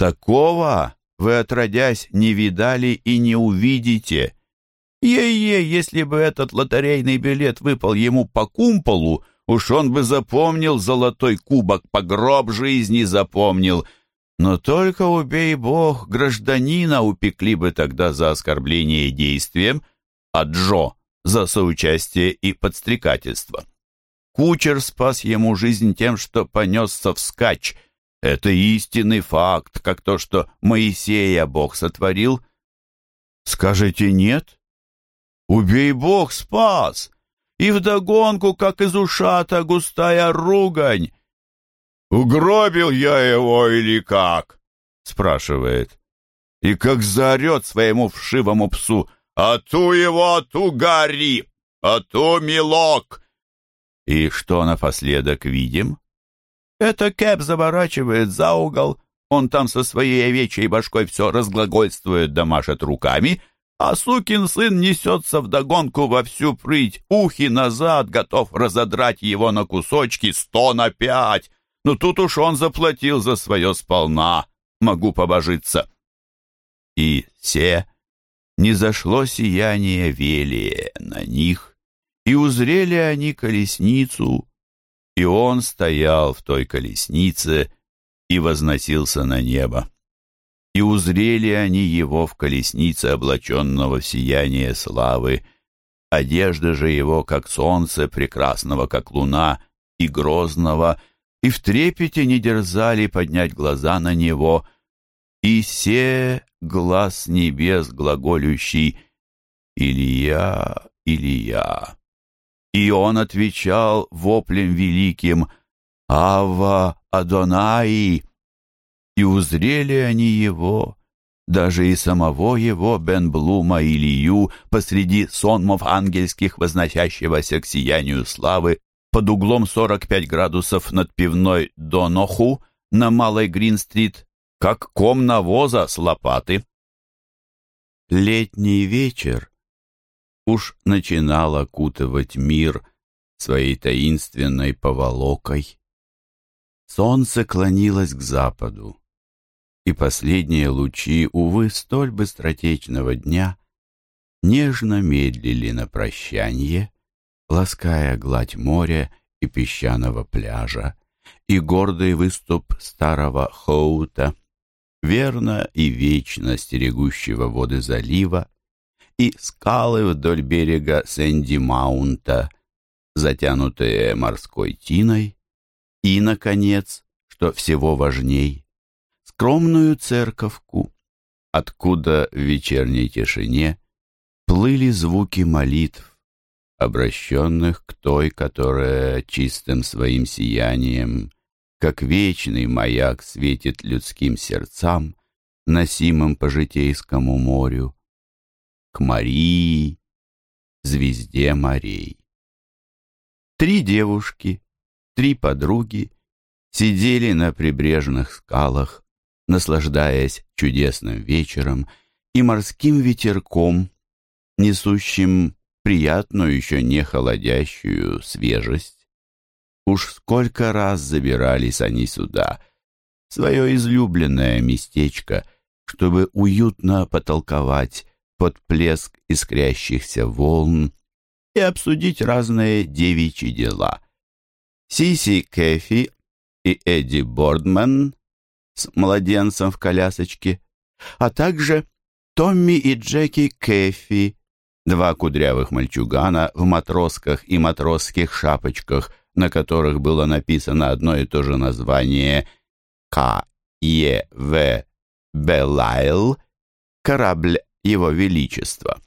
Такого вы, отродясь, не видали и не увидите. Е-е, если бы этот лотерейный билет выпал ему по кумполу, уж он бы запомнил золотой кубок, по гроб жизни запомнил. Но только, убей бог, гражданина упекли бы тогда за оскорбление действием, а Джо за соучастие и подстрекательство. Кучер спас ему жизнь тем, что понесся вскачь. Это истинный факт, как то, что Моисея Бог сотворил. Скажете нет? Убей Бог спас! И вдогонку, как из ушата, густая ругань. «Угробил я его или как?» — спрашивает. И как заорет своему вшивому псу «А ту его, а ту гори! А ту милок!» И что напоследок видим? Это Кэп заворачивает за угол, он там со своей овечьей башкой все разглагольствует да машет руками, а сукин сын несется вдогонку во всю прыть, ухи назад, готов разодрать его на кусочки сто на пять. Но тут уж он заплатил за свое сполна, могу побожиться. И все не зашло сияние велие на них, и узрели они колесницу, и он стоял в той колеснице и возносился на небо. И узрели они его в колеснице, облаченного в сияние славы, одежда же его, как солнце, прекрасного, как луна, и грозного, и в трепете не дерзали поднять глаза на него, и се глаз небес глаголющий «Илья, Илья». И он отвечал воплем великим «Ава Адонаи!» И узрели они его, даже и самого его Бенблума Илью посреди сонмов ангельских, возносящегося к сиянию славы, под углом 45 градусов над пивной Доноху на Малой Грин-стрит, как ком навоза с лопаты. Летний вечер уж начинал окутывать мир своей таинственной поволокой. Солнце клонилось к западу, и последние лучи, увы, столь быстротечного дня нежно медлили на прощанье, лаская гладь моря и песчаного пляжа, и гордый выступ старого Хоута, верно и вечно стерегущего воды залива, и скалы вдоль берега Сэнди-Маунта, затянутые морской тиной, и, наконец, что всего важней, скромную церковку, откуда в вечерней тишине плыли звуки молитв, обращенных к той, которая чистым своим сиянием, как вечный маяк светит людским сердцам, носимым по житейскому морю, к Марии, звезде морей. Три девушки, три подруги сидели на прибрежных скалах, наслаждаясь чудесным вечером и морским ветерком, несущим приятную, еще не холодящую свежесть. Уж сколько раз забирались они сюда, свое излюбленное местечко, чтобы уютно потолковать под плеск искрящихся волн и обсудить разные девичьи дела. Сиси Кэфи и Эдди Бордман с младенцем в колясочке, а также Томми и Джеки Кэфи, два кудрявых мальчугана в матросках и матросских шапочках, на которых было написано одно и то же название К.Е.В. Белайл, корабль его Величества.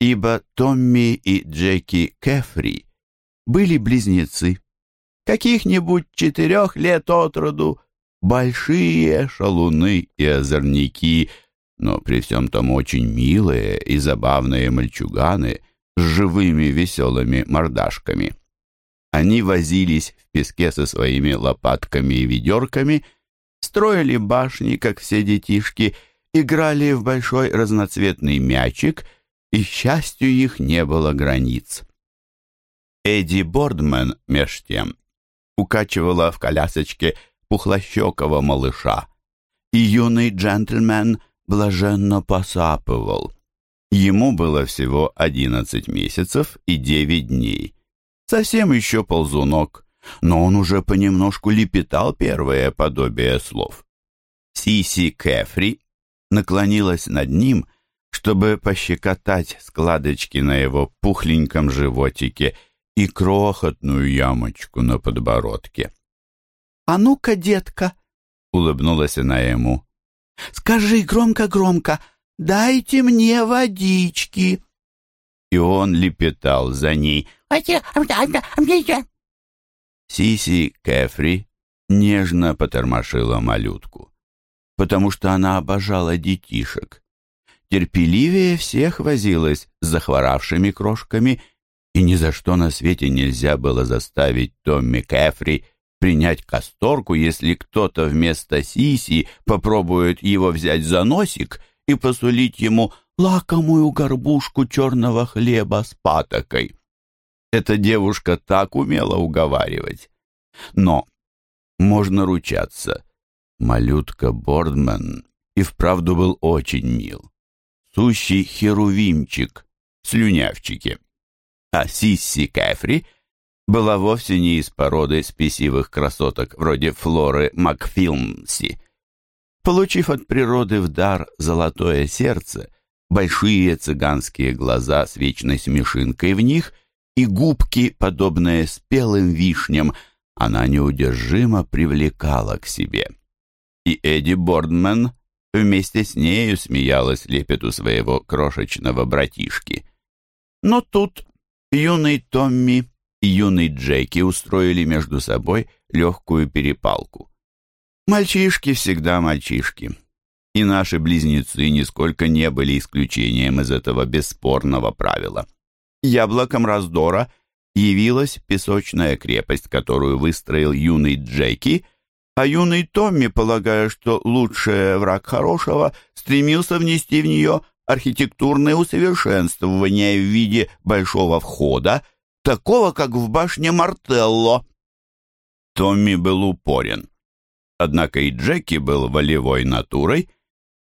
Ибо Томми и Джеки Кефри были близнецы, каких-нибудь четырех лет от роду, большие шалуны и озорники, но при всем том очень милые и забавные мальчуганы с живыми веселыми мордашками. Они возились в песке со своими лопатками и ведерками, строили башни, как все детишки, играли в большой разноцветный мячик, и счастью их не было границ. Эдди Бордмен, меж тем, укачивала в колясочке пухлощекого малыша, и юный джентльмен блаженно посапывал. Ему было всего одиннадцать месяцев и девять дней. Совсем еще ползунок, но он уже понемножку лепетал первое подобие слов. Сиси Кэфри наклонилась над ним, чтобы пощекотать складочки на его пухленьком животике и крохотную ямочку на подбородке. «А ну-ка, детка!» — улыбнулась она ему. «Скажи громко-громко, дайте мне водички!» И он лепетал за ней. Сиси Кэфри нежно потормошила малютку, потому что она обожала детишек. Терпеливее всех возилась с захворавшими крошками, и ни за что на свете нельзя было заставить Томми Кэфри принять касторку, если кто-то вместо Сиси попробует его взять за носик и посулить ему лакомую горбушку черного хлеба с патокой. Эта девушка так умела уговаривать. Но, можно ручаться, малютка Бордман и вправду был очень мил. Сущий херувимчик, слюнявчики. А Сисси Кэфри — была вовсе не из породы спесивых красоток вроде Флоры Макфилмси. Получив от природы в дар золотое сердце, большие цыганские глаза с вечной смешинкой в них и губки, подобные спелым вишням, она неудержимо привлекала к себе. И Эдди Бордмен вместе с нею смеялась лепету своего крошечного братишки. Но тут юный Томми и юный Джеки устроили между собой легкую перепалку. Мальчишки всегда мальчишки. И наши близнецы нисколько не были исключением из этого бесспорного правила. Яблоком раздора явилась песочная крепость, которую выстроил юный Джеки, а юный Томми, полагая, что лучший враг хорошего, стремился внести в нее архитектурное усовершенствование в виде большого входа, такого, как в башне Мартелло. Томми был упорен. Однако и Джеки был волевой натурой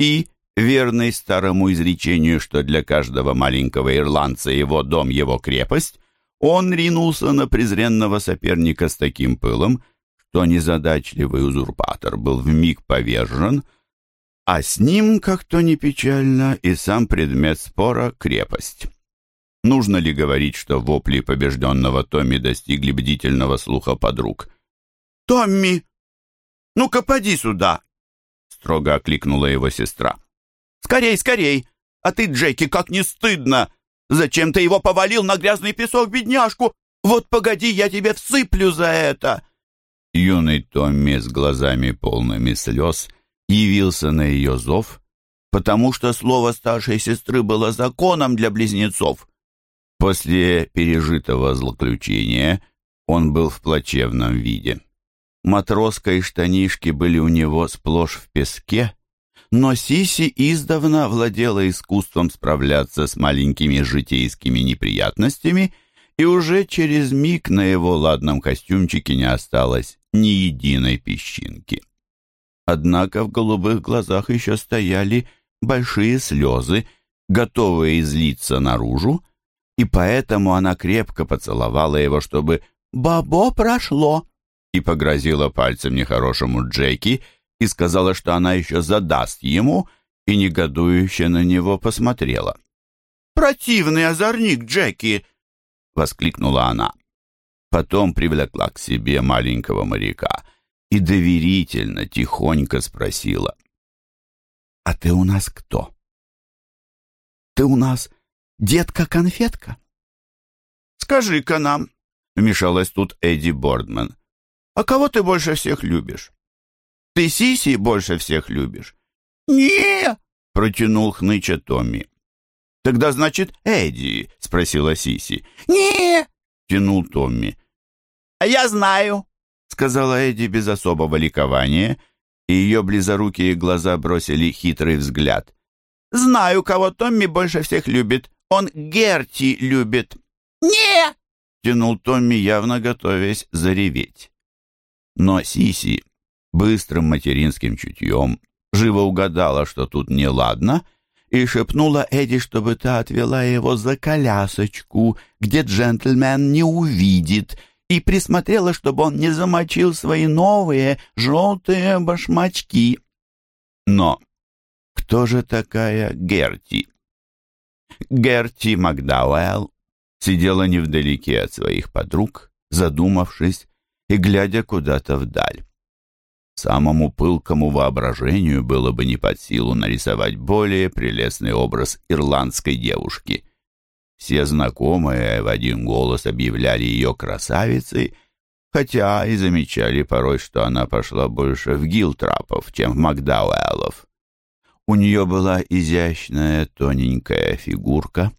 и, верный старому изречению, что для каждого маленького ирландца его дом — его крепость, он ринулся на презренного соперника с таким пылом, что незадачливый узурпатор был вмиг повержен, а с ним, как то не печально, и сам предмет спора — крепость. Нужно ли говорить, что вопли побежденного Томми достигли бдительного слуха подруг? «Томми! Ну-ка, поди сюда!» Строго окликнула его сестра. «Скорей, скорей! А ты, Джеки, как не стыдно! Зачем ты его повалил на грязный песок, бедняжку? Вот погоди, я тебе всыплю за это!» Юный Томми с глазами полными слез явился на ее зов, потому что слово старшей сестры было законом для близнецов. После пережитого злоключения он был в плачевном виде. Матроска и штанишки были у него сплошь в песке, но Сиси издавна владела искусством справляться с маленькими житейскими неприятностями, и уже через миг на его ладном костюмчике не осталось ни единой песчинки. Однако в голубых глазах еще стояли большие слезы, готовые излиться наружу, и поэтому она крепко поцеловала его, чтобы «бабо прошло», и погрозила пальцем нехорошему Джеки и сказала, что она еще задаст ему, и негодующе на него посмотрела. «Противный озорник Джеки!» — воскликнула она. Потом привлекла к себе маленького моряка и доверительно, тихонько спросила. «А ты у нас кто?» «Ты у нас детка-конфетка?» «Скажи-ка нам», — вмешалась тут Эдди Бордман, «а кого ты больше всех любишь? Ты Сиси больше всех любишь?» «Не!» — протянул хныча Томми. «Тогда, значит, Эдди?» — спросила Сиси. «Не!» — тянул Томми. «А я знаю», — сказала Эдди без особого ликования, и ее близорукие глаза бросили хитрый взгляд. «Знаю, кого Томми больше всех любит. Он Герти любит». «Не!» — тянул Томми, явно готовясь зареветь. Но Сиси быстрым материнским чутьем живо угадала, что тут неладно, и шепнула Эдди, чтобы та отвела его за колясочку, где джентльмен не увидит, и присмотрела, чтобы он не замочил свои новые желтые башмачки. Но кто же такая Герти? Герти Макдауэлл сидела невдалеке от своих подруг, задумавшись и глядя куда-то вдаль. Самому пылкому воображению было бы не под силу нарисовать более прелестный образ ирландской девушки. Все знакомые в один голос объявляли ее красавицей, хотя и замечали порой, что она пошла больше в Гилтрапов, чем в Макдауэллов. У нее была изящная тоненькая фигурка,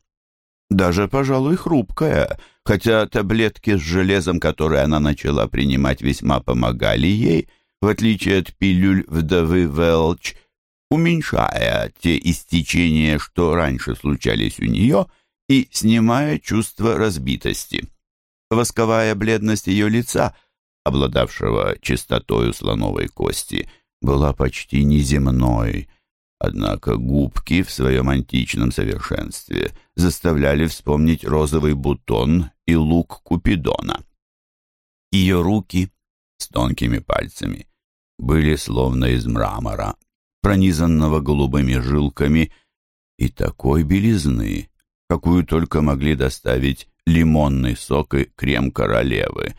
даже, пожалуй, хрупкая, хотя таблетки с железом, которые она начала принимать, весьма помогали ей — в отличие от пилюль вдовы Велч, уменьшая те истечения, что раньше случались у нее, и снимая чувство разбитости. Восковая бледность ее лица, обладавшего чистотою слоновой кости, была почти неземной, однако губки в своем античном совершенстве заставляли вспомнить розовый бутон и лук Купидона. Ее руки с тонкими пальцами были словно из мрамора, пронизанного голубыми жилками и такой белизны, какую только могли доставить лимонный сок и крем королевы,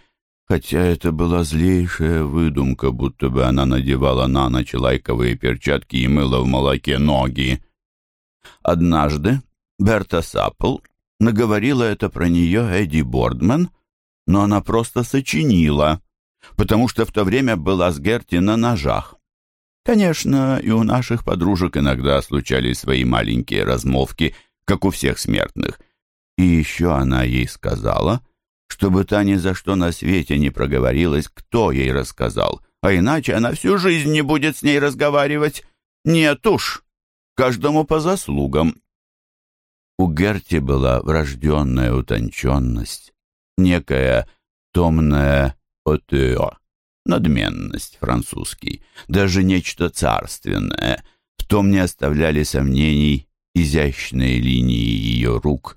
хотя это была злейшая выдумка, будто бы она надевала на ночь лайковые перчатки и мыла в молоке ноги. Однажды Берта Саппл наговорила это про нее Эдди Бордман, но она просто сочинила — потому что в то время была с Герти на ножах. Конечно, и у наших подружек иногда случались свои маленькие размолвки, как у всех смертных. И еще она ей сказала, чтобы та ни за что на свете не проговорилась, кто ей рассказал, а иначе она всю жизнь не будет с ней разговаривать. Нет уж, каждому по заслугам. У Герти была врожденная утонченность, некая томная «отео» — надменность французский, даже нечто царственное. В том не оставляли сомнений изящные линии ее рук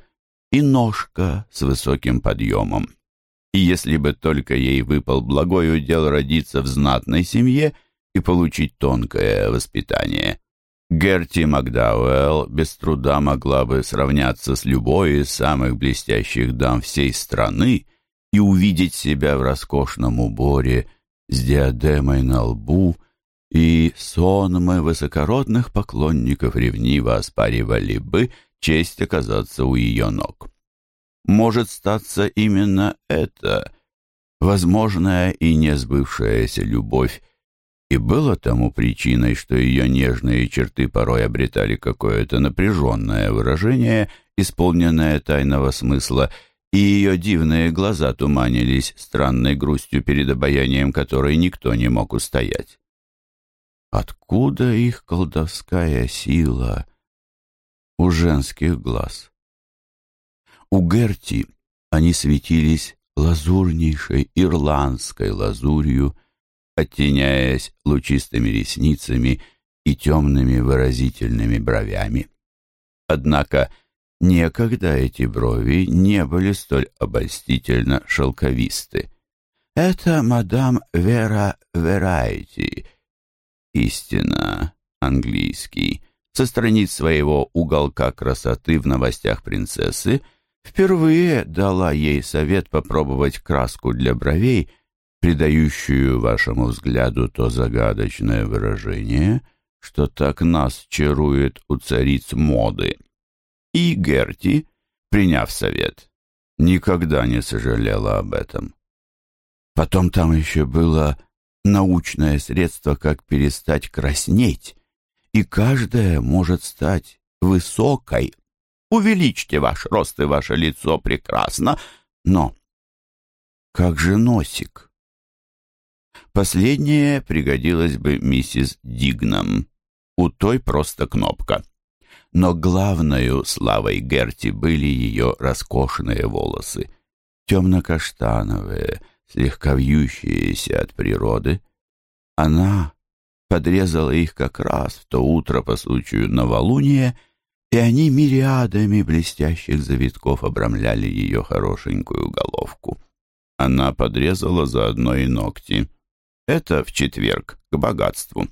и ножка с высоким подъемом. И если бы только ей выпал благой удел родиться в знатной семье и получить тонкое воспитание, Герти Макдауэлл без труда могла бы сравняться с любой из самых блестящих дам всей страны и увидеть себя в роскошном уборе с диадемой на лбу, и сонмы высокородных поклонников ревниво оспаривали бы честь оказаться у ее ног. Может статься именно это, возможная и не сбывшаяся любовь, и было тому причиной, что ее нежные черты порой обретали какое-то напряженное выражение, исполненное тайного смысла — и ее дивные глаза туманились странной грустью перед обаянием, которой никто не мог устоять. Откуда их колдовская сила у женских глаз? У Герти они светились лазурнейшей ирландской лазурью, оттеняясь лучистыми ресницами и темными выразительными бровями. Однако Некогда эти брови не были столь обольстительно шелковисты. Это мадам Вера Верайти, истина, английский, со страниц своего уголка красоты в новостях принцессы, впервые дала ей совет попробовать краску для бровей, придающую вашему взгляду то загадочное выражение, что так нас чарует у цариц моды. И Герти, приняв совет, никогда не сожалела об этом. Потом там еще было научное средство, как перестать краснеть, и каждая может стать высокой. Увеличьте ваш рост и ваше лицо прекрасно, но как же носик? Последнее пригодилось бы миссис Дигнам. У той просто кнопка но главною славой Герти были ее роскошные волосы, темно-каштановые, слегка вьющиеся от природы. Она подрезала их как раз в то утро по случаю новолуния, и они мириадами блестящих завитков обрамляли ее хорошенькую головку. Она подрезала заодно и ногти. Это в четверг, к богатству.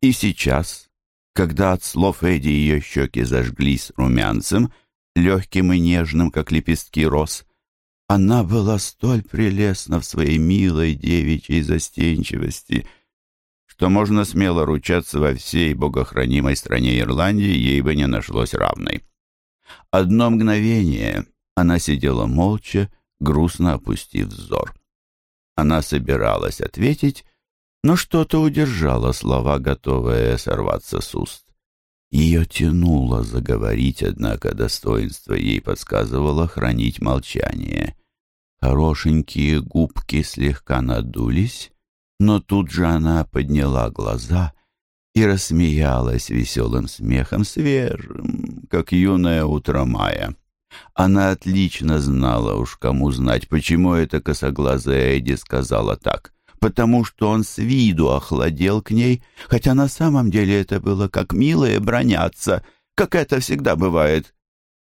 И сейчас, когда от слов Эдди ее щеки зажглись румянцем, легким и нежным, как лепестки роз, она была столь прелестна в своей милой девичьей застенчивости, что можно смело ручаться во всей богохранимой стране Ирландии, ей бы не нашлось равной. Одно мгновение она сидела молча, грустно опустив взор. Она собиралась ответить, но что-то удержало слова, готовые сорваться с уст. Ее тянуло заговорить, однако достоинство ей подсказывало хранить молчание. Хорошенькие губки слегка надулись, но тут же она подняла глаза и рассмеялась веселым смехом, свежим, как юное утро мая. Она отлично знала уж, кому знать, почему эта косоглазая Эдди сказала так потому что он с виду охладел к ней, хотя на самом деле это было как милое броняться, как это всегда бывает.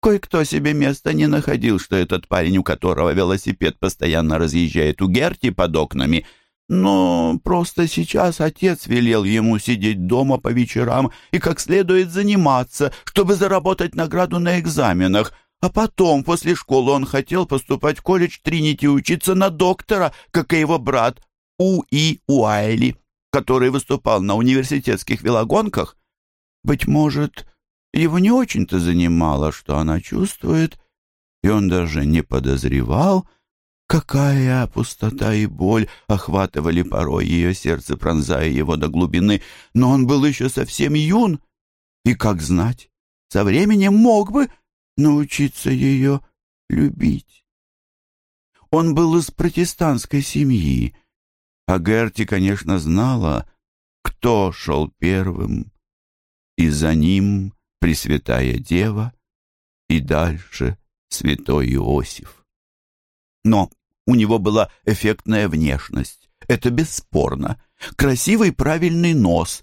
Кое-кто себе места не находил, что этот парень, у которого велосипед постоянно разъезжает у Герти под окнами, но просто сейчас отец велел ему сидеть дома по вечерам и как следует заниматься, чтобы заработать награду на экзаменах, а потом, после школы, он хотел поступать в колледж Тринити учиться на доктора, как и его брат, у.И. Уайли, который выступал на университетских велогонках, быть может, его не очень-то занимало, что она чувствует, и он даже не подозревал, какая пустота и боль охватывали порой ее сердце, пронзая его до глубины, но он был еще совсем юн, и, как знать, со временем мог бы научиться ее любить. Он был из протестантской семьи, а Герти, конечно, знала, кто шел первым, и за ним Пресвятая Дева, и дальше Святой Иосиф. Но у него была эффектная внешность, это бесспорно, красивый правильный нос.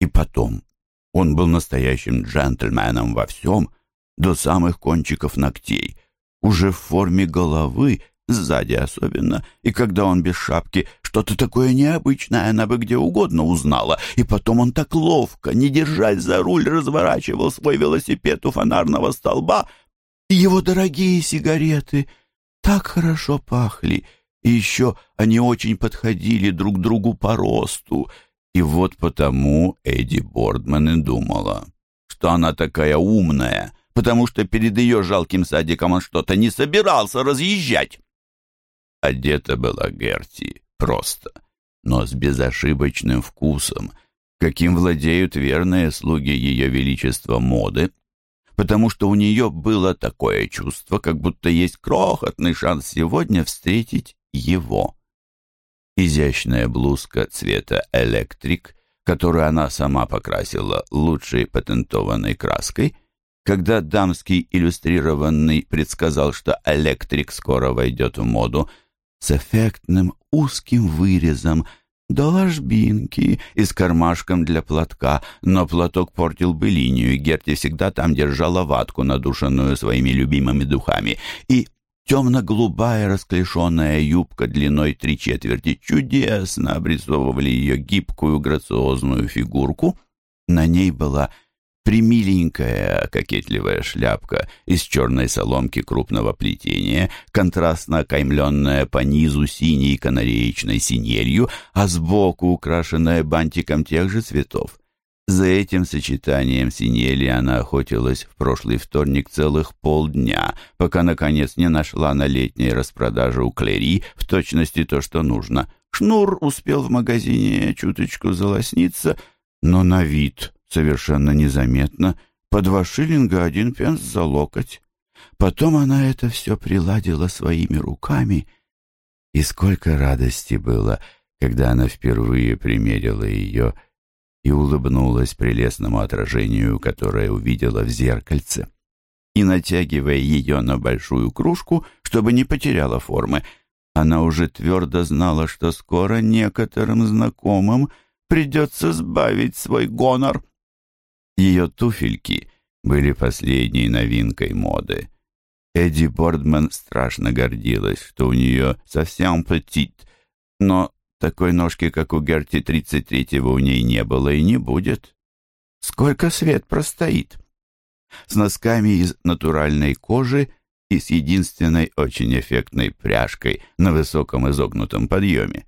И потом, он был настоящим джентльменом во всем, до самых кончиков ногтей, уже в форме головы, сзади особенно, и когда он без шапки, что-то такое необычное она бы где угодно узнала, и потом он так ловко, не держась за руль, разворачивал свой велосипед у фонарного столба, и его дорогие сигареты так хорошо пахли, и еще они очень подходили друг другу по росту, и вот потому Эдди Бордман и думала, что она такая умная, потому что перед ее жалким садиком он что-то не собирался разъезжать. Одета была Герти просто, но с безошибочным вкусом, каким владеют верные слуги Ее Величества моды, потому что у нее было такое чувство, как будто есть крохотный шанс сегодня встретить его. Изящная блузка цвета электрик, которую она сама покрасила лучшей патентованной краской, когда дамский иллюстрированный предсказал, что электрик скоро войдет в моду – с эффектным узким вырезом, до ложбинки и с кармашком для платка, но платок портил бы линию, и Герти всегда там держала ватку, надушенную своими любимыми духами, и темно-голубая расклешенная юбка длиной три четверти. Чудесно обрисовывали ее гибкую грациозную фигурку. На ней была примиленькая кокетливая шляпка из черной соломки крупного плетения, контрастно окаймленная по низу синей канареечной синелью, а сбоку украшенная бантиком тех же цветов. За этим сочетанием синели она охотилась в прошлый вторник целых полдня, пока, наконец, не нашла на летней распродаже у Клери в точности то, что нужно. Шнур успел в магазине чуточку залосниться, но на вид совершенно незаметно, по два шиллинга один пенс за локоть. Потом она это все приладила своими руками, и сколько радости было, когда она впервые примерила ее и улыбнулась прелестному отражению, которое увидела в зеркальце. И, натягивая ее на большую кружку, чтобы не потеряла формы, она уже твердо знала, что скоро некоторым знакомым придется сбавить свой гонор. Ее туфельки были последней новинкой моды. Эдди Бордман страшно гордилась, что у нее совсем петит, но такой ножки, как у Герти 33-го, у ней не было и не будет. Сколько свет простоит? С носками из натуральной кожи и с единственной очень эффектной пряжкой на высоком изогнутом подъеме.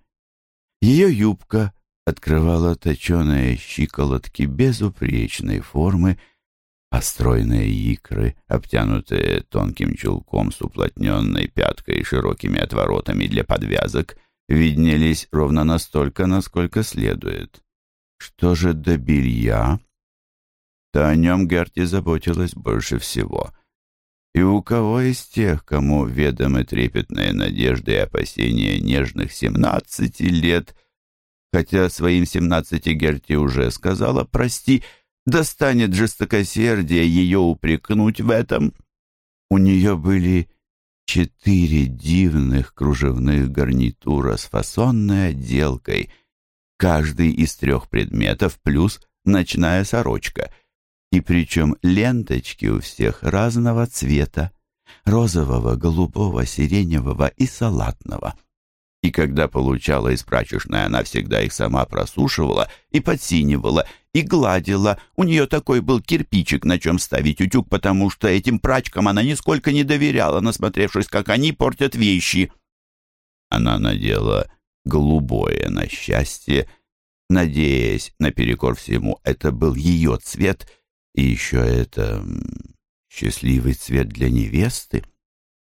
Ее юбка открывала точеные щиколотки безупречной формы, а икры, обтянутые тонким чулком с уплотненной пяткой и широкими отворотами для подвязок, виднелись ровно настолько, насколько следует. Что же до белья? То о нем Герти заботилась больше всего. И у кого из тех, кому ведомы трепетные надежды и опасения нежных семнадцати лет, хотя своим семнадцати Герти уже сказала «прости», достанет жестокосердие ее упрекнуть в этом? У нее были четыре дивных кружевных гарнитура с фасонной отделкой, каждый из трех предметов плюс ночная сорочка, и причем ленточки у всех разного цвета, розового, голубого, сиреневого и салатного. И когда получала из прачечной, она всегда их сама просушивала и подсинивала, и гладила. У нее такой был кирпичик, на чем ставить утюг, потому что этим прачкам она нисколько не доверяла, насмотревшись, как они портят вещи. Она надела голубое на счастье, надеясь, наперекор всему, это был ее цвет, и еще это счастливый цвет для невесты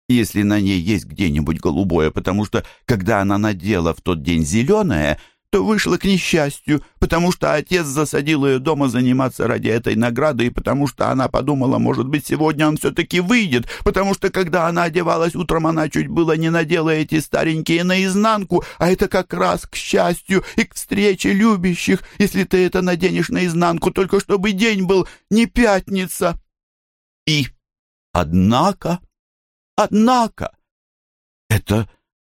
если на ней есть где-нибудь голубое, потому что, когда она надела в тот день зеленое, то вышла к несчастью, потому что отец засадил ее дома заниматься ради этой награды, и потому что она подумала, может быть, сегодня он все-таки выйдет, потому что, когда она одевалась утром, она чуть было не надела эти старенькие наизнанку, а это как раз к счастью и к встрече любящих, если ты это наденешь наизнанку, только чтобы день был не пятница. И, однако... Однако это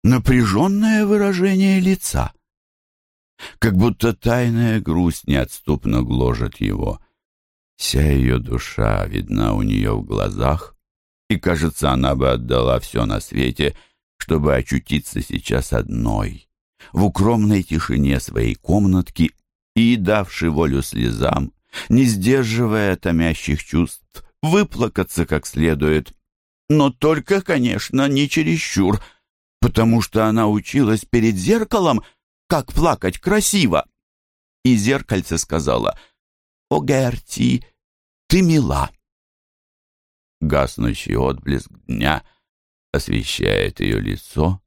напряженное выражение лица, как будто тайная грусть неотступно гложет его. Вся ее душа видна у нее в глазах, и, кажется, она бы отдала все на свете, чтобы очутиться сейчас одной, в укромной тишине своей комнатки и, давши волю слезам, не сдерживая томящих чувств, выплакаться как следует, но только, конечно, не чересчур, потому что она училась перед зеркалом, как плакать красиво. И зеркальце сказала, «О, Герти, ты мила». Гаснущий отблеск дня освещает ее лицо,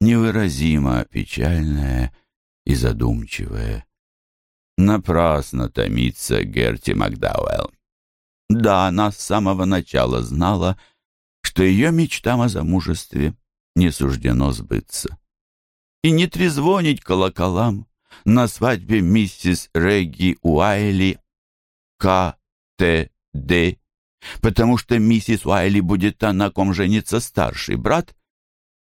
невыразимо печальное и задумчивое. Напрасно томится Герти Макдауэлл. Да, она с самого начала знала, что ее мечтам о замужестве не суждено сбыться. И не трезвонить колоколам на свадьбе миссис Регги Уайли К.Т.Д., потому что миссис Уайли будет та, на ком женится старший брат,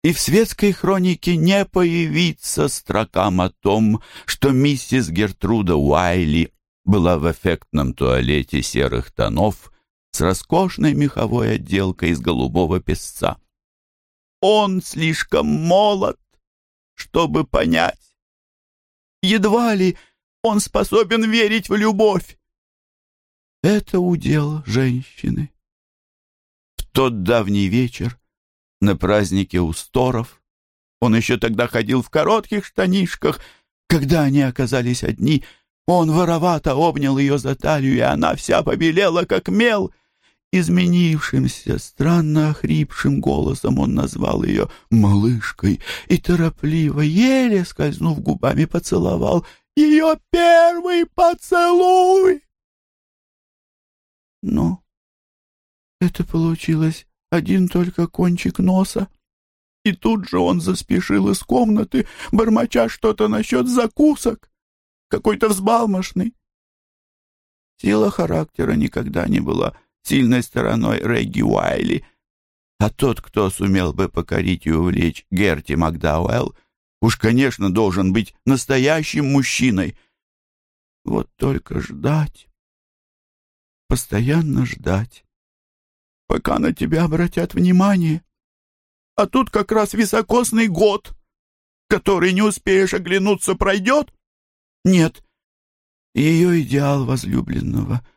и в светской хронике не появится строкам о том, что миссис Гертруда Уайли была в эффектном туалете серых тонов с роскошной меховой отделкой из голубого песца. Он слишком молод, чтобы понять. Едва ли он способен верить в любовь. Это удел женщины. В тот давний вечер на празднике у Сторов он еще тогда ходил в коротких штанишках, когда они оказались одни — он воровато обнял ее за талию, и она вся побелела, как мел — Изменившимся, странно охрипшим голосом он назвал ее малышкой и торопливо, еле скользнув губами, поцеловал ее первый поцелуй. Но это получилось один только кончик носа. И тут же он заспешил из комнаты, бормоча что-то насчет закусок, какой-то взбалмошный. Сила характера никогда не была сильной стороной Регги Уайли, а тот, кто сумел бы покорить и увлечь Герти Макдауэлл, Уж, конечно, должен быть настоящим мужчиной. Вот только ждать, постоянно ждать, пока на тебя обратят внимание. А тут как раз високосный год, который не успеешь оглянуться, пройдет. Нет, ее идеал возлюбленного —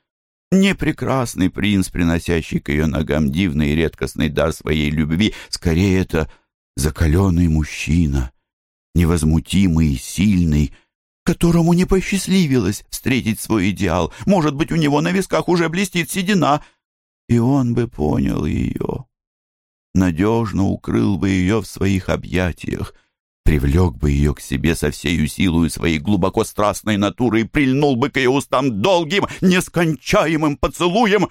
не прекрасный принц, приносящий к ее ногам дивный и редкостный дар своей любви, скорее это закаленный мужчина, невозмутимый и сильный, которому не посчастливилось встретить свой идеал. Может быть, у него на висках уже блестит седина, и он бы понял ее. Надежно укрыл бы ее в своих объятиях, привлек бы ее к себе со всею силой своей глубоко страстной натуры и прильнул бы к ее устам долгим, нескончаемым поцелуем.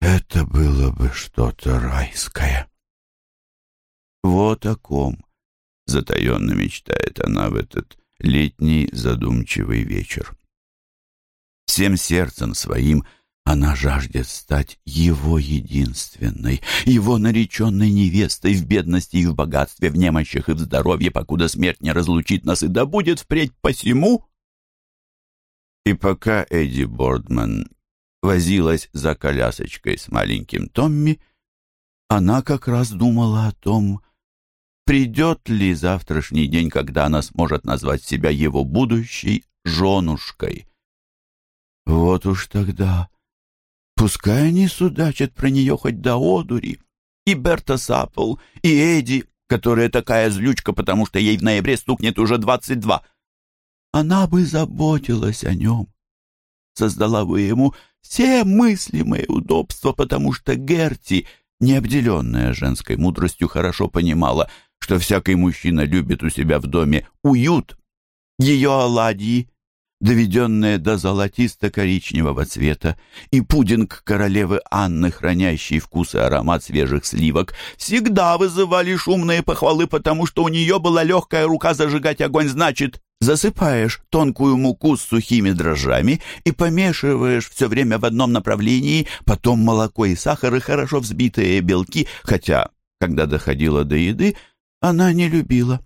Это было бы что-то райское. Вот о ком затаенно мечтает она в этот летний задумчивый вечер. Всем сердцем своим она жаждет стать его единственной, его нареченной невестой в бедности и в богатстве, в немощах и в здоровье, покуда смерть не разлучит нас и да будет впредь посему. И пока Эдди Бордман возилась за колясочкой с маленьким Томми, она как раз думала о том, придет ли завтрашний день, когда она сможет назвать себя его будущей женушкой. Вот уж тогда, пускай они судачат про нее хоть до одури, и Берта Саппл, и Эдди, которая такая злючка, потому что ей в ноябре стукнет уже двадцать два. Она бы заботилась о нем, создала бы ему все мыслимые удобства, потому что Герти, необделенная женской мудростью, хорошо понимала — что всякий мужчина любит у себя в доме уют. Ее оладьи, доведенные до золотисто-коричневого цвета, и пудинг королевы Анны, хранящий вкус и аромат свежих сливок, всегда вызывали шумные похвалы, потому что у нее была легкая рука зажигать огонь, значит, засыпаешь тонкую муку с сухими дрожжами и помешиваешь все время в одном направлении, потом молоко и сахар и хорошо взбитые белки, хотя, когда доходило до еды, она не любила,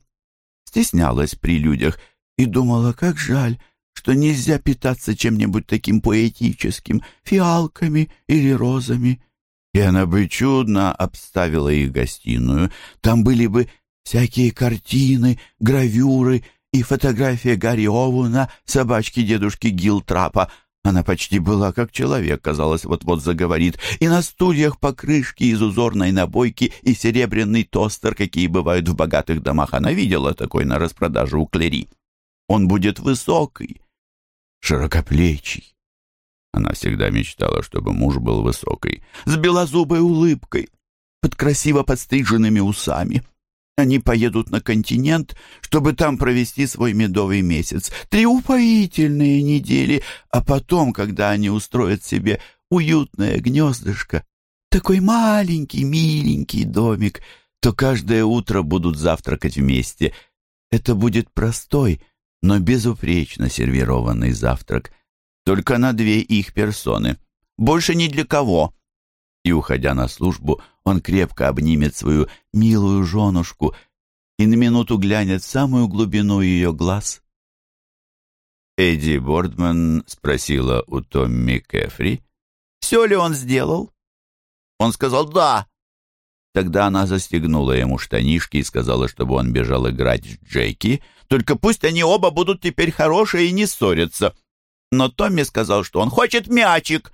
стеснялась при людях и думала, как жаль, что нельзя питаться чем-нибудь таким поэтическим, фиалками или розами. И она бы чудно обставила их гостиную. Там были бы всякие картины, гравюры и фотография Гарри Оуна, собачки дедушки Гилтрапа — она почти была как человек, казалось, вот-вот заговорит. И на стульях покрышки из узорной набойки и серебряный тостер, какие бывают в богатых домах. Она видела такой на распродаже у Клери. Он будет высокий, широкоплечий. Она всегда мечтала, чтобы муж был высокий, с белозубой улыбкой, под красиво подстриженными усами. Они поедут на континент, чтобы там провести свой медовый месяц. Три упоительные недели, а потом, когда они устроят себе уютное гнездышко, такой маленький, миленький домик, то каждое утро будут завтракать вместе. Это будет простой, но безупречно сервированный завтрак. Только на две их персоны. Больше ни для кого и, уходя на службу, он крепко обнимет свою милую женушку и на минуту глянет в самую глубину ее глаз. Эдди Бордман спросила у Томми Кефри, все ли он сделал. Он сказал «да». Тогда она застегнула ему штанишки и сказала, чтобы он бежал играть с Джеки, только пусть они оба будут теперь хорошие и не ссорятся. Но Томми сказал, что он хочет мячик,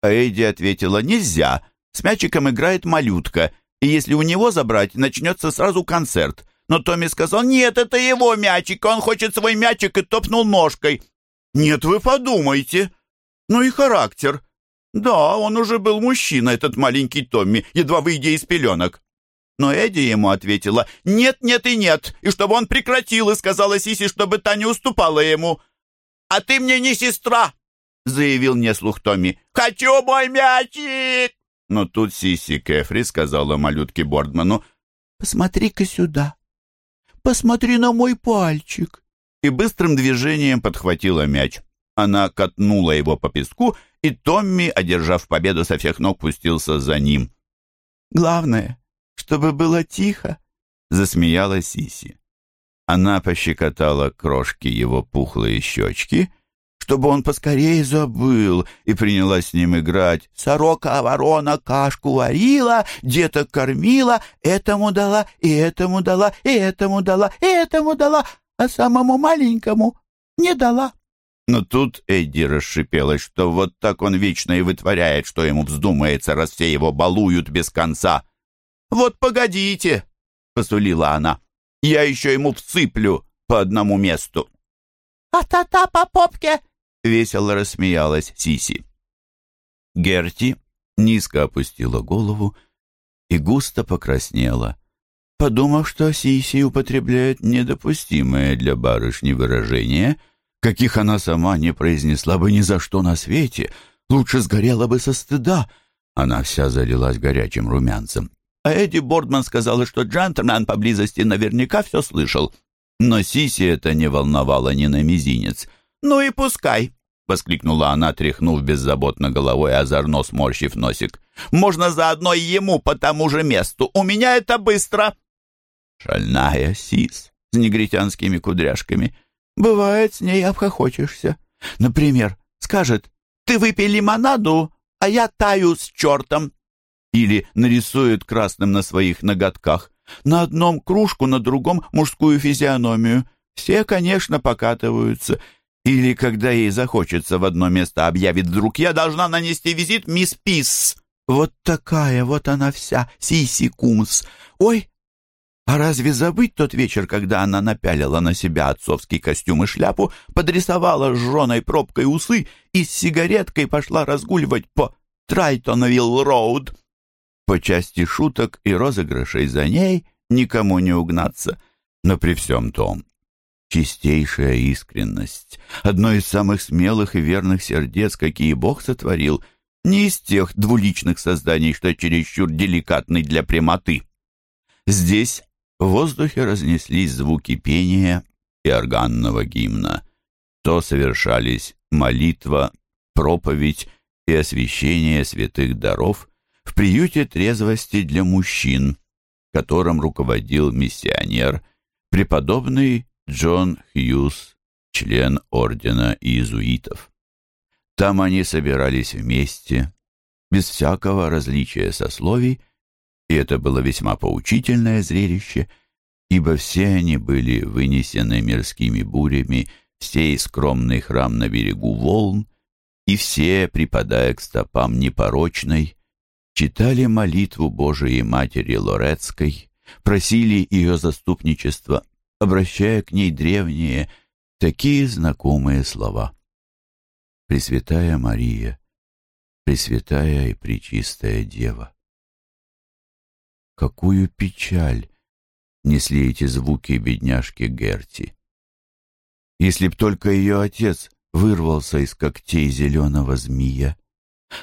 а Эдди ответила «нельзя», с мячиком играет малютка, и если у него забрать, начнется сразу концерт. Но Томми сказал, нет, это его мячик, он хочет свой мячик и топнул ножкой. Нет, вы подумайте. Ну и характер. Да, он уже был мужчина, этот маленький Томми, едва выйдя из пеленок. Но Эдди ему ответила, нет, нет и нет, и чтобы он прекратил, и сказала Сиси, чтобы та не уступала ему. «А ты мне не сестра!» — заявил мне слух Томми. «Хочу мой мячик!» Но тут Сиси Кефри сказала малютке Бордману, «Посмотри-ка сюда, посмотри на мой пальчик!» И быстрым движением подхватила мяч. Она катнула его по песку, и Томми, одержав победу со всех ног, пустился за ним. «Главное, чтобы было тихо», — засмеялась Сиси. Она пощекотала крошки его пухлые щечки, чтобы он поскорее забыл, и принялась с ним играть. «Сорока, ворона, кашку варила, деток кормила, этому дала, и этому дала, и этому дала, и этому дала, а самому маленькому не дала». Но тут Эдди расшипелась, что вот так он вечно и вытворяет, что ему вздумается, раз все его балуют без конца. «Вот погодите!» — посулила она. «Я еще ему всыплю по одному месту». «А-та-та по попке!» — весело рассмеялась Сиси. Герти низко опустила голову и густо покраснела, подумав, что Сиси употребляет недопустимое для барышни выражение — каких она сама не произнесла бы ни за что на свете, лучше сгорела бы со стыда. Она вся залилась горячим румянцем. А Эдди Бордман сказала, что джентльмен поблизости наверняка все слышал. Но Сиси это не волновало ни на мизинец. «Ну и пускай!» — воскликнула она, тряхнув беззаботно головой, озорно сморщив носик. «Можно заодно и ему по тому же месту. У меня это быстро!» Шальная Сис с негритянскими кудряшками Бывает, с ней обхохочешься. Например, скажет «Ты выпей лимонаду, а я таю с чертом». Или нарисует красным на своих ноготках. На одном кружку, на другом мужскую физиономию. Все, конечно, покатываются. Или, когда ей захочется в одно место, объявит вдруг «Я должна нанести визит мисс Пис». Вот такая вот она вся, Сиси Кумс. Ой, а разве забыть тот вечер, когда она напялила на себя отцовский костюм и шляпу, подрисовала жженой пробкой усы и с сигареткой пошла разгуливать по Трайтонвилл-роуд? По части шуток и розыгрышей за ней никому не угнаться. Но при всем том, чистейшая искренность, одно из самых смелых и верных сердец, какие Бог сотворил, не из тех двуличных созданий, что чересчур деликатны для прямоты. Здесь в воздухе разнеслись звуки пения и органного гимна. То совершались молитва, проповедь и освящение святых даров в приюте трезвости для мужчин, которым руководил миссионер, преподобный Джон Хьюз, член ордена иезуитов. Там они собирались вместе, без всякого различия сословий, и это было весьма поучительное зрелище, ибо все они были вынесены мирскими бурями в сей скромный храм на берегу волн, и все, припадая к стопам непорочной, читали молитву Божией Матери Лорецкой, просили ее заступничества, обращая к ней древние, такие знакомые слова. Пресвятая Мария, Пресвятая и Пречистая Дева, Какую печаль несли эти звуки бедняжки Герти. Если б только ее отец вырвался из когтей зеленого змея,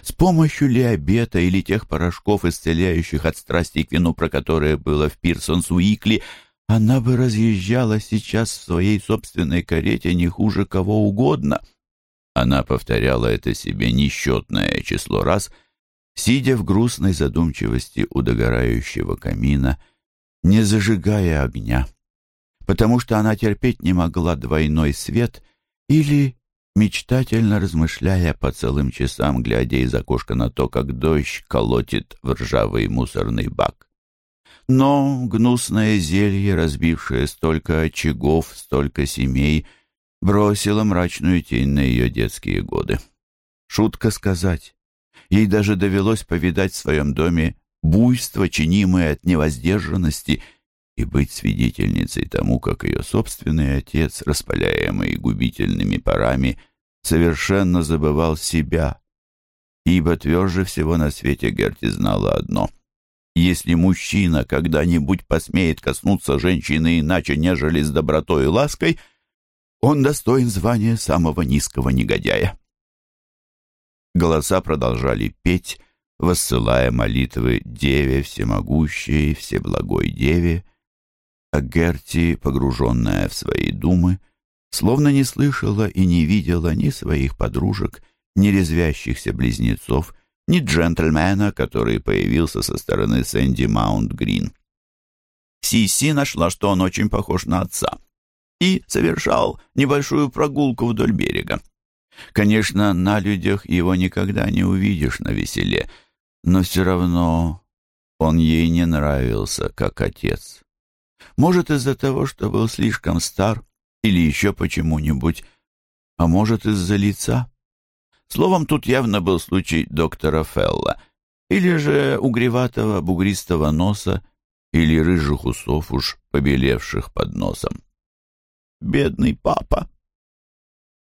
с помощью ли обета или тех порошков, исцеляющих от страсти к вину, про которые было в Пирсонс-Уикли, она бы разъезжала сейчас в своей собственной карете не хуже кого угодно. Она повторяла это себе несчетное число раз — сидя в грустной задумчивости у догорающего камина, не зажигая огня, потому что она терпеть не могла двойной свет или, мечтательно размышляя по целым часам, глядя из окошка на то, как дождь колотит в ржавый мусорный бак. Но гнусное зелье, разбившее столько очагов, столько семей, бросило мрачную тень на ее детские годы. Шутка сказать, Ей даже довелось повидать в своем доме буйство, чинимое от невоздержанности, и быть свидетельницей тому, как ее собственный отец, распаляемый губительными парами, совершенно забывал себя, ибо тверже всего на свете Герти знала одно — если мужчина когда-нибудь посмеет коснуться женщины иначе, нежели с добротой и лаской, он достоин звания самого низкого негодяя. Голоса продолжали петь, воссылая молитвы Деве Всемогущей, Всеблагой Деве, а Герти, погруженная в свои думы, словно не слышала и не видела ни своих подружек, ни резвящихся близнецов, ни джентльмена, который появился со стороны Сэнди Маунт Грин. Сиси нашла, что он очень похож на отца, и совершал небольшую прогулку вдоль берега. Конечно, на людях его никогда не увидишь на веселе, но все равно он ей не нравился, как отец. Может, из-за того, что был слишком стар, или еще почему-нибудь, а может, из-за лица. Словом, тут явно был случай доктора Фелла, или же угреватого бугристого носа, или рыжих усов уж побелевших под носом. Бедный папа!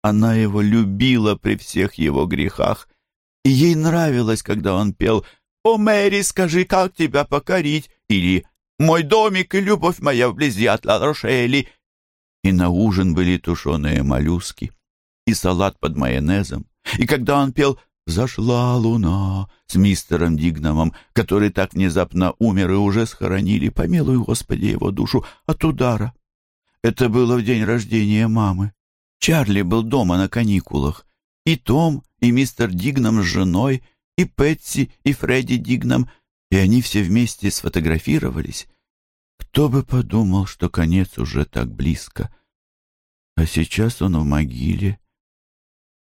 Она его любила при всех его грехах, и ей нравилось, когда он пел «О, Мэри, скажи, как тебя покорить?» или «Мой домик и любовь моя вблизи от Ла-Рошели». И на ужин были тушеные моллюски, и салат под майонезом. И когда он пел «Зашла луна» с мистером Дигномом, который так внезапно умер и уже схоронили, помилуй, Господи, его душу, от удара. Это было в день рождения мамы. Чарли был дома на каникулах. И Том, и мистер Дигном с женой, и Пэтси, и Фредди Дигном, и они все вместе сфотографировались. Кто бы подумал, что конец уже так близко. А сейчас он в могиле.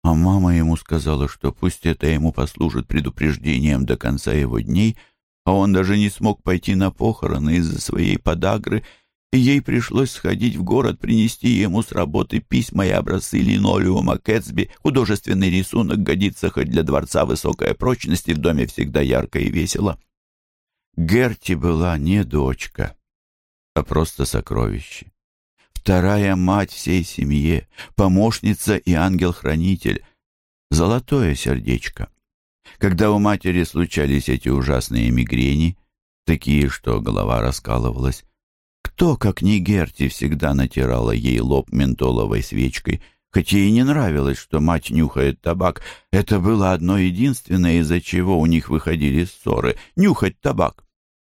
А мама ему сказала, что пусть это ему послужит предупреждением до конца его дней, а он даже не смог пойти на похороны из-за своей подагры — и ей пришлось сходить в город, принести ему с работы письма и образцы линолеума Кэтсби. Художественный рисунок годится хоть для дворца высокой прочности, в доме всегда ярко и весело. Герти была не дочка, а просто сокровище. Вторая мать всей семье, помощница и ангел-хранитель. Золотое сердечко. Когда у матери случались эти ужасные мигрени, такие, что голова раскалывалась, кто, как не Герти, всегда натирала ей лоб ментоловой свечкой, хотя ей не нравилось, что мать нюхает табак. Это было одно единственное, из-за чего у них выходили ссоры — нюхать табак.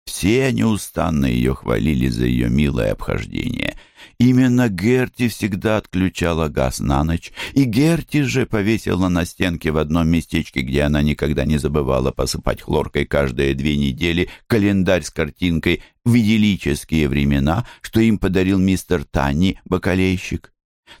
Все неустанно ее хвалили за ее милое обхождение. Именно Герти всегда отключала газ на ночь, и Герти же повесила на стенке в одном местечке, где она никогда не забывала посыпать хлоркой каждые две недели, календарь с картинкой в идиллические времена, что им подарил мистер Танни, бакалейщик.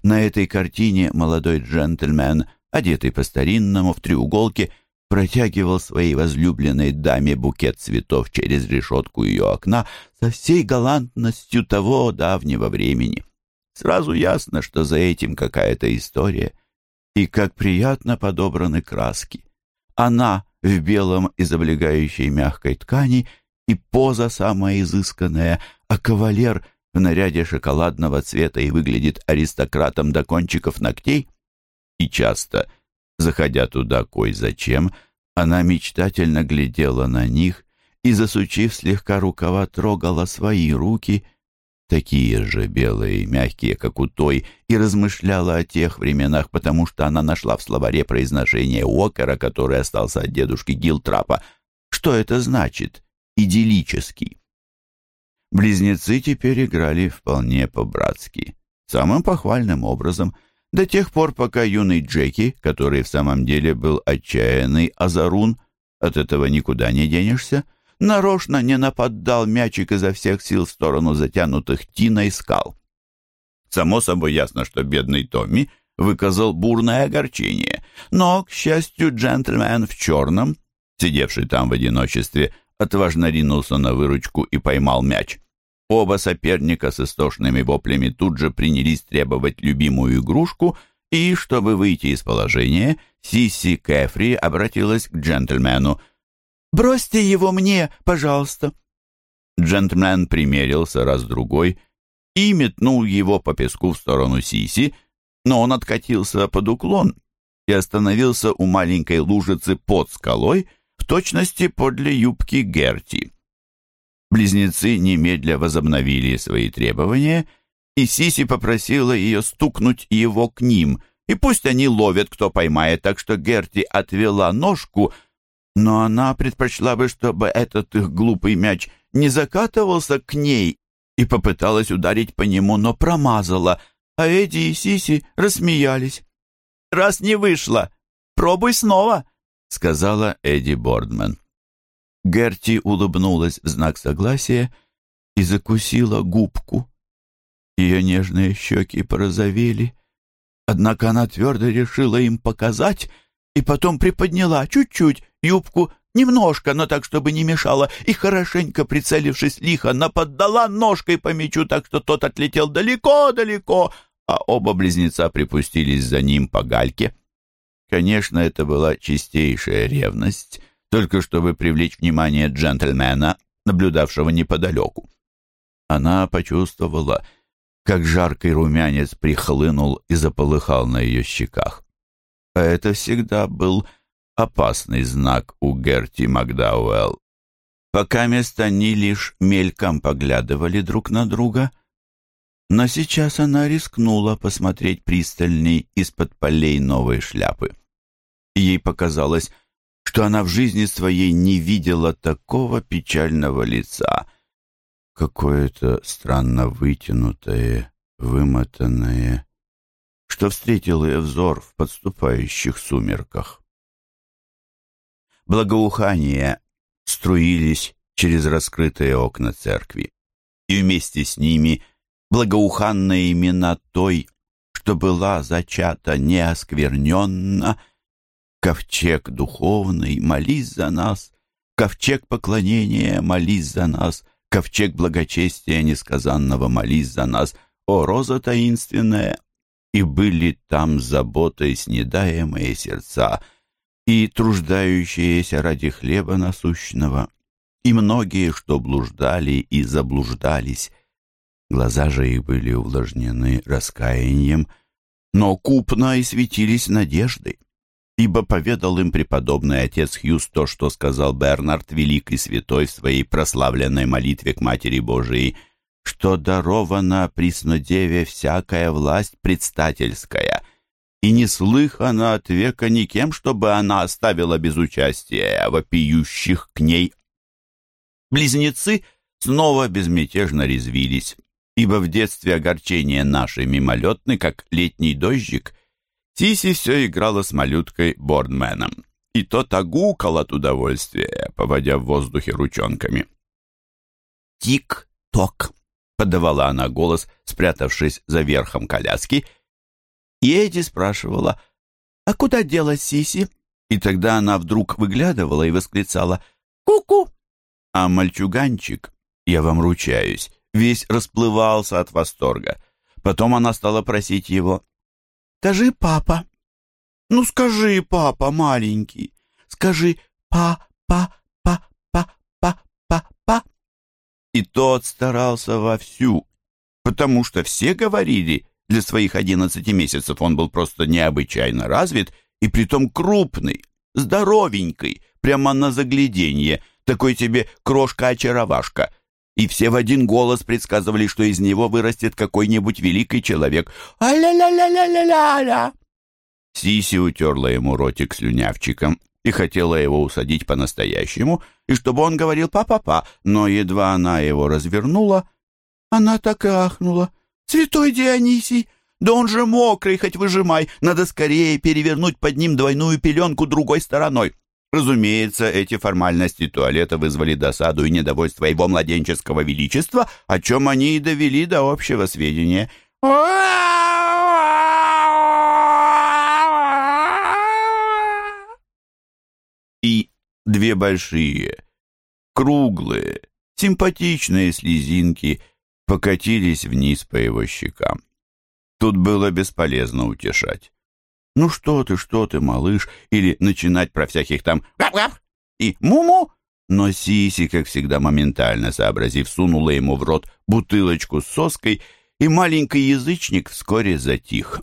На этой картине молодой джентльмен, одетый по-старинному в треуголке, протягивал своей возлюбленной даме букет цветов через решетку ее окна со всей галантностью того давнего времени. Сразу ясно, что за этим какая-то история. И как приятно подобраны краски. Она в белом из облегающей мягкой ткани и поза самая изысканная, а кавалер в наряде шоколадного цвета и выглядит аристократом до кончиков ногтей. И часто — Заходя туда кой-зачем, она мечтательно глядела на них и, засучив слегка рукава, трогала свои руки, такие же белые и мягкие, как у той, и размышляла о тех временах, потому что она нашла в словаре произношение Уокера, который остался от дедушки Гилтрапа. Что это значит? Идиллический. Близнецы теперь играли вполне по-братски, самым похвальным образом — до тех пор, пока юный Джеки, который в самом деле был отчаянный Азарун, от этого никуда не денешься, нарочно не нападал мячик изо всех сил в сторону затянутых тиной скал. Само собой ясно, что бедный Томми выказал бурное огорчение, но, к счастью, джентльмен в черном, сидевший там в одиночестве, отважно ринулся на выручку и поймал мяч. Оба соперника с истошными воплями тут же принялись требовать любимую игрушку, и, чтобы выйти из положения, Сисси Кэфри обратилась к джентльмену. «Бросьте его мне, пожалуйста!» Джентльмен примерился раз-другой и метнул его по песку в сторону Сиси, но он откатился под уклон и остановился у маленькой лужицы под скалой, в точности подле юбки Герти. Близнецы немедля возобновили свои требования, и Сиси попросила ее стукнуть его к ним, и пусть они ловят, кто поймает, так что Герти отвела ножку, но она предпочла бы, чтобы этот их глупый мяч не закатывался к ней, и попыталась ударить по нему, но промазала, а Эдди и Сиси рассмеялись. «Раз не вышло, пробуй снова», — сказала Эдди Бордман. Герти улыбнулась в знак согласия и закусила губку. Ее нежные щеки порозовели. Однако она твердо решила им показать и потом приподняла чуть-чуть юбку, немножко, но так, чтобы не мешало, и, хорошенько прицелившись лихо, наподдала ножкой по мячу, так что тот отлетел далеко-далеко, а оба близнеца припустились за ним по гальке. Конечно, это была чистейшая ревность, только чтобы привлечь внимание джентльмена, наблюдавшего неподалеку. Она почувствовала, как жаркий румянец прихлынул и заполыхал на ее щеках. А это всегда был опасный знак у Герти Макдауэлл. Пока место они лишь мельком поглядывали друг на друга, но сейчас она рискнула посмотреть пристальней из-под полей новой шляпы. Ей показалось, что она в жизни своей не видела такого печального лица. Какое-то странно вытянутое, вымотанное, что встретил ее взор в подступающих сумерках. Благоухания струились через раскрытые окна церкви, и вместе с ними благоуханные имена той, что была зачата неоскверненно, ковчег духовный, молись за нас, ковчег поклонения, молись за нас, ковчег благочестия несказанного, молись за нас, о, роза таинственная, и были там заботой снедаемые сердца, и труждающиеся ради хлеба насущного, и многие, что блуждали и заблуждались. Глаза же их были увлажнены раскаянием, но купно и светились надеждой, ибо поведал им преподобный отец Хьюз то, что сказал Бернард Великий Святой в своей прославленной молитве к Матери Божией, что дарована Преснодеве всякая власть предстательская — и не слыхано от века никем, чтобы она оставила без участия вопиющих к ней. Близнецы снова безмятежно резвились, ибо в детстве огорчение наше мимолетны, как летний дождик. Тиси все играла с малюткой Бордменом, и тот огукал от удовольствия, поводя в воздухе ручонками. «Тик-ток!» — подавала она голос, спрятавшись за верхом коляски — и Эдди спрашивала, «А куда делась Сиси?» И тогда она вдруг выглядывала и восклицала, «Ку-ку!» А мальчуганчик, я вам ручаюсь, весь расплывался от восторга. Потом она стала просить его, «Скажи, папа, ну скажи, папа маленький, скажи па-па-па-па-па-па». И тот старался вовсю, потому что все говорили для своих одиннадцати месяцев он был просто необычайно развит и притом крупный, здоровенький, прямо на загляденье, такой тебе крошка-очаровашка. И все в один голос предсказывали, что из него вырастет какой-нибудь великий человек. «А-ля-ля-ля-ля-ля-ля-ля!» Сиси утерла ему ротик слюнявчиком и хотела его усадить по-настоящему, и чтобы он говорил «па-па-па», но едва она его развернула, она так и ахнула. «Святой Дионисий! Да он же мокрый, хоть выжимай! Надо скорее перевернуть под ним двойную пеленку другой стороной!» Разумеется, эти формальности туалета вызвали досаду и недовольство его младенческого величества, о чем они и довели до общего сведения. И две большие, круглые, симпатичные слезинки — покатились вниз по его щекам. Тут было бесполезно утешать. «Ну что ты, что ты, малыш?» Или начинать про всяких там «гап-гап» и «му-му». Но Сиси, как всегда, моментально сообразив, сунула ему в рот бутылочку с соской, и маленький язычник вскоре затих.